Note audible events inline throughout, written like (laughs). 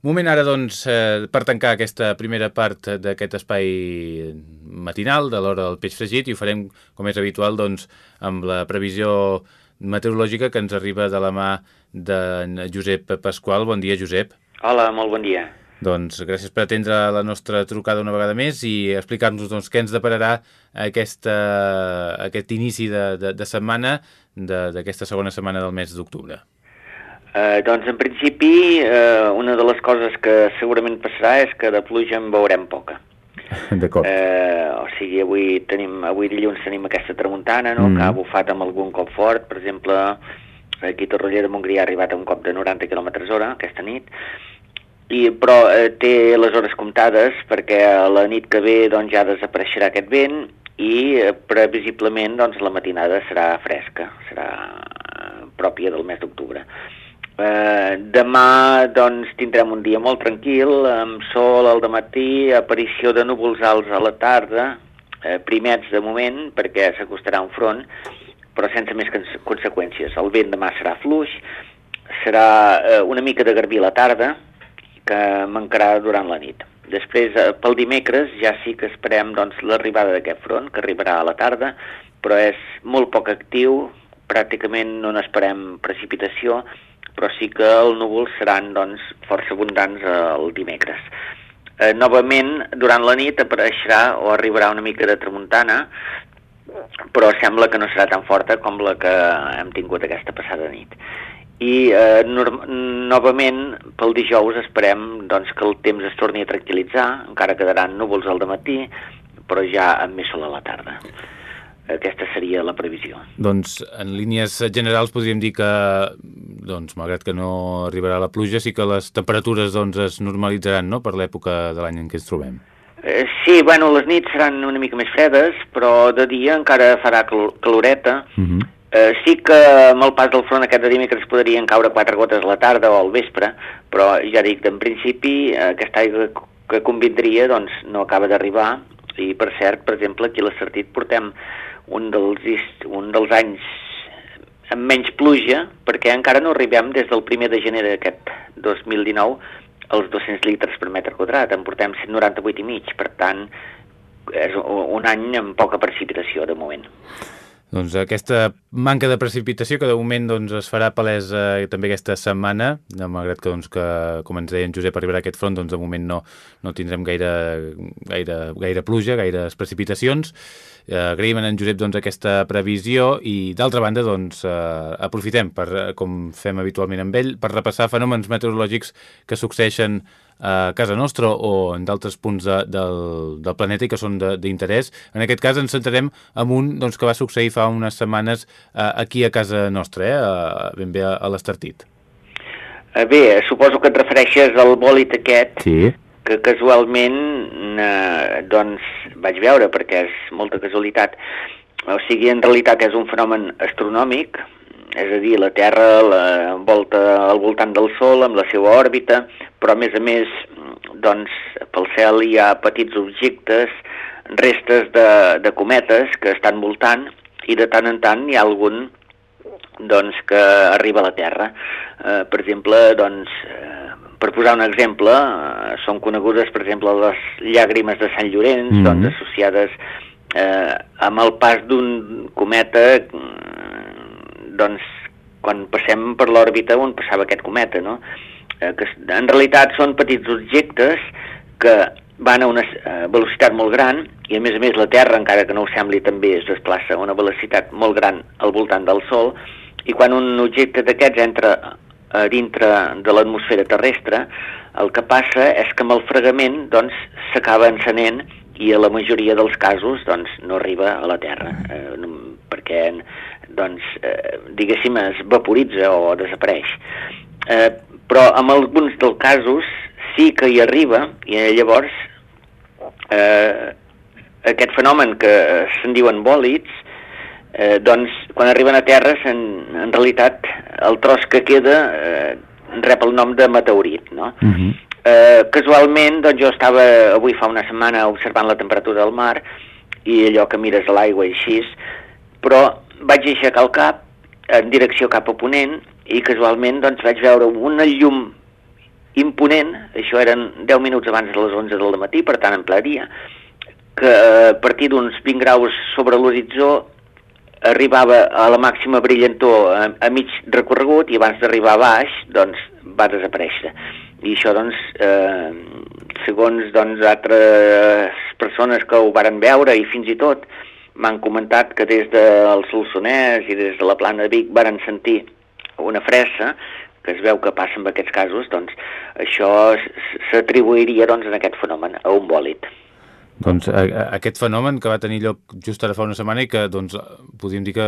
Moment ara, doncs, eh, per tancar aquesta primera part d'aquest espai matinal de l'hora del peix fregit i ho farem, com és habitual, doncs, amb la previsió meteorològica que ens arriba de la mà de Josep Pasqual. Bon dia, Josep. Hola, molt bon dia. Doncs gràcies per atendre la nostra trucada una vegada més i explicar-nos doncs, què ens depararà aquesta, aquest inici de, de, de setmana d'aquesta segona setmana del mes d'octubre. Eh, doncs en principi eh, una de les coses que segurament passarà és que de pluja en veurem poca. (laughs) D'acord. Eh, o sigui, avui tenim avui dilluns tenim aquesta tramuntana, no?, mm. que ha bufat amb algun cop fort, per exemple, aquí a Torroller de Montgrí ha arribat a un cop de 90 km hora aquesta nit, i, però eh, té les hores comptades perquè a la nit que ve doncs, ja desapareixerà aquest vent i eh, previsiblement doncs, la matinada serà fresca, serà eh, pròpia del mes d'octubre. Eh, demà doncs, tindrem un dia molt tranquil, amb sol al matí, aparició de núvols alts a la tarda, eh, primets de moment, perquè s'acostarà un front, però sense més conseqüències. El vent demà serà fluix, serà eh, una mica de garbí a la tarda, que mancarà durant la nit. Després, eh, pel dimecres, ja sí que esperem doncs, l'arribada d'aquest front, que arribarà a la tarda, però és molt poc actiu, pràcticament no n'esperem precipitació, però sí que els núvols seran doncs, força abundants eh, el dimecres. Eh, novament, durant la nit apareixerà o arribarà una mica de tramuntana, però sembla que no serà tan forta com la que hem tingut aquesta passada nit. I eh, novament, pel dijous, esperem doncs, que el temps es torni a tranquil·litzar, encara quedaran núvols al matí, però ja amb més sol a la tarda. Aquesta seria la previsió. Doncs, en línies generals podríem dir que, doncs, malgrat que no arribarà la pluja, sí que les temperatures doncs, es normalitzaran no?, per l'època de l'any en què ens trobem. Eh, sí, bueno, les nits seran una mica més fredes, però de dia encara farà cal caloreta. Uh mhm. -huh. eh, sí que amb el pas del front aquest de dimecres podrien caure quatre gotes a la tarda o al vespre, però ja dic, en principi eh, aquesta aigua que convindria doncs, no acaba d'arribar i per cert, per exemple, aquí a l'Essertit portem un dels, un dels anys amb menys pluja, perquè encara no arribem des del primer de gener d'aquest 2019 als 200 litres per metre quadrat, en portem 198 i mig, per tant, és un any amb poca precipitació de moment. Doncs aquesta manca de precipitació que de moment doncs, es farà palesa eh, també aquesta setmana, malgrat que, doncs, que com ens deia en Josep, arribarà aquest front, doncs de moment no, no tindrem gaire, gaire, gaire pluja, gaires precipitacions. Eh, agraïm en Josep doncs, aquesta previsió i d'altra banda doncs, eh, aprofitem, per, com fem habitualment amb ell, per repassar fenòmens meteorològics que succeeixen a casa nostra o en d'altres punts de, del, del planeta i que són d'interès. En aquest cas ens centrarem en un doncs, que va succeir fa unes setmanes eh, aquí a casa nostra, eh, ben bé a, a l'Estartit. Eh, bé, suposo que et refereixes al bòlit aquest sí. que casualment eh, doncs vaig veure perquè és molta casualitat. O sigui, en realitat és un fenomen astronòmic, és a dir, la Terra la volta al voltant del Sol amb la seva òrbita, però a més a més, doncs, pel cel hi ha petits objectes, restes de, de cometes que estan voltant i de tant en tant hi ha algun doncs, que arriba a la Terra. Eh, per exemple, doncs, eh, per posar un exemple, eh, són conegudes, per exemple, les llàgrimes de Sant Llorenç, mm -hmm. doncs, associades eh, amb el pas d'un cometa doncs, quan passem per l'òrbita on passava aquest cometa, no? Eh, que en realitat són petits objectes que van a una eh, velocitat molt gran i a més a més la Terra, encara que no ho sembli, també es desplaça a una velocitat molt gran al voltant del Sol i quan un objecte d'aquests entra a dintre de l'atmosfera terrestre, el que passa és que amb el fregament doncs, s'acaba doncs, encenent i a la majoria dels casos doncs, no arriba a la Terra, eh, perquè doncs, eh, diguéssim, es vaporitza o desapareix. Eh, però en alguns dels casos sí que hi arriba i llavors eh, aquest fenomen que se'n diuen bòlids, eh, doncs quan arriben a terra en, en realitat el tros que queda eh, rep el nom de meteorit, no? Uh mhm. -huh. eh, casualment, doncs jo estava avui fa una setmana observant la temperatura del mar i allò que mires a l'aigua i així, però vaig aixecar el cap en direcció cap a Ponent i casualment doncs, vaig veure una llum imponent, això eren 10 minuts abans de les 11 del matí, per tant en ple dia, que a partir d'uns 20 graus sobre l'horitzó arribava a la màxima brillantor a, a mig recorregut i abans d'arribar a baix doncs va desaparèixer. I això doncs eh, segons doncs altres persones que ho varen veure i fins i tot m'han comentat que des del Solsonès i des de la plana de Vic varen sentir una fressa que es veu que passa en aquests casos, doncs això s'atribuiria doncs, en aquest fenomen a un bòlit. Doncs a, a, aquest fenomen que va tenir lloc just ara fa una setmana i que doncs, podríem dir que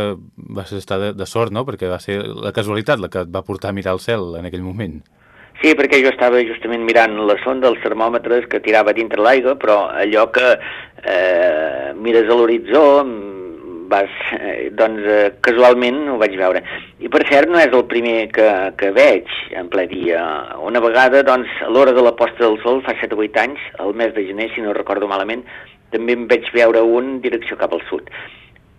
va estar de, de sort, no? perquè va ser la casualitat la que et va portar a mirar el cel en aquell moment. Sí, perquè jo estava justament mirant la sonda, els termòmetres que tirava dintre l'aigua, però allò que eh, mires a l'horitzó, vas, eh, doncs eh, casualment ho vaig veure. I per cert no és el primer que, que veig en ple dia. Una vegada, doncs, a l'hora de la posta del sol, fa 7 o 8 anys, al mes de gener, si no recordo malament, també em vaig veure un direcció cap al sud.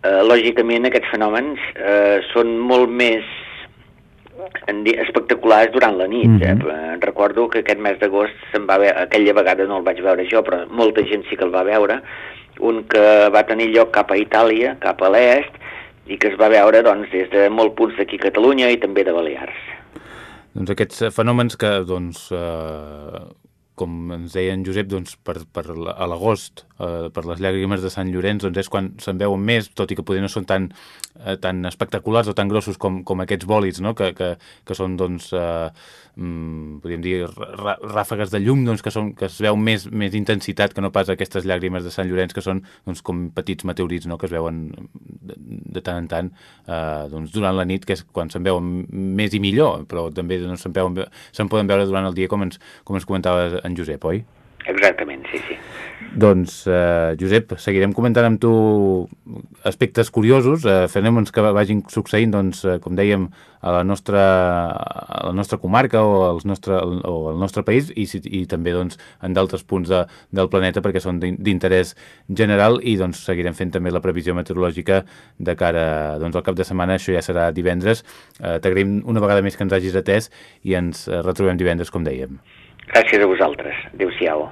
Eh, lògicament aquests fenòmens eh, són molt més espectaculars durant la nit. Mm -hmm. eh? Recordo que aquest mes d'agost se'n va veure, aquella vegada no el vaig veure jo, però molta gent sí que el va veure, un que va tenir lloc cap a Itàlia, cap a l'est, i que es va veure doncs, des de molt punts d'aquí a Catalunya i també de Balears. Doncs aquests fenòmens que doncs, eh, com ens deia en Josep, doncs, per, per a l'agost, eh, per les llàgrimes de Sant Llorenç, doncs és quan se'n veuen més, tot i que potser no són tan, eh, tan espectaculars o tan grossos com, com aquests bòlids, no? que, que, que són, doncs, eh, mm, podríem dir, ràfegues de llum, doncs, que, són, que es veu més, més intensitat que no pas aquestes llàgrimes de Sant Llorenç, que són doncs, com petits meteorits no? que es veuen de, de tant en tant eh, doncs, durant la nit, que és quan se'n veuen més i millor, però també doncs, se'n se poden veure durant el dia, com ens, com ens comentaves en Josep, oi? Exactament, sí, sí. Doncs, eh, Josep, seguirem comentant amb tu aspectes curiosos, eh, fenòmens que vagin succeint, doncs, eh, com dèiem, a la nostra, a la nostra comarca o, als nostre, o al nostre país i, i també doncs, en d'altres punts de, del planeta perquè són d'interès general i doncs, seguirem fent també la previsió meteorològica de cara doncs, al cap de setmana, això ja serà divendres. Eh, T'agraïm una vegada més que ens hagis atès i ens retrobem divendres, com dèiem. Gràcies a vosaltres. Adéu-siau.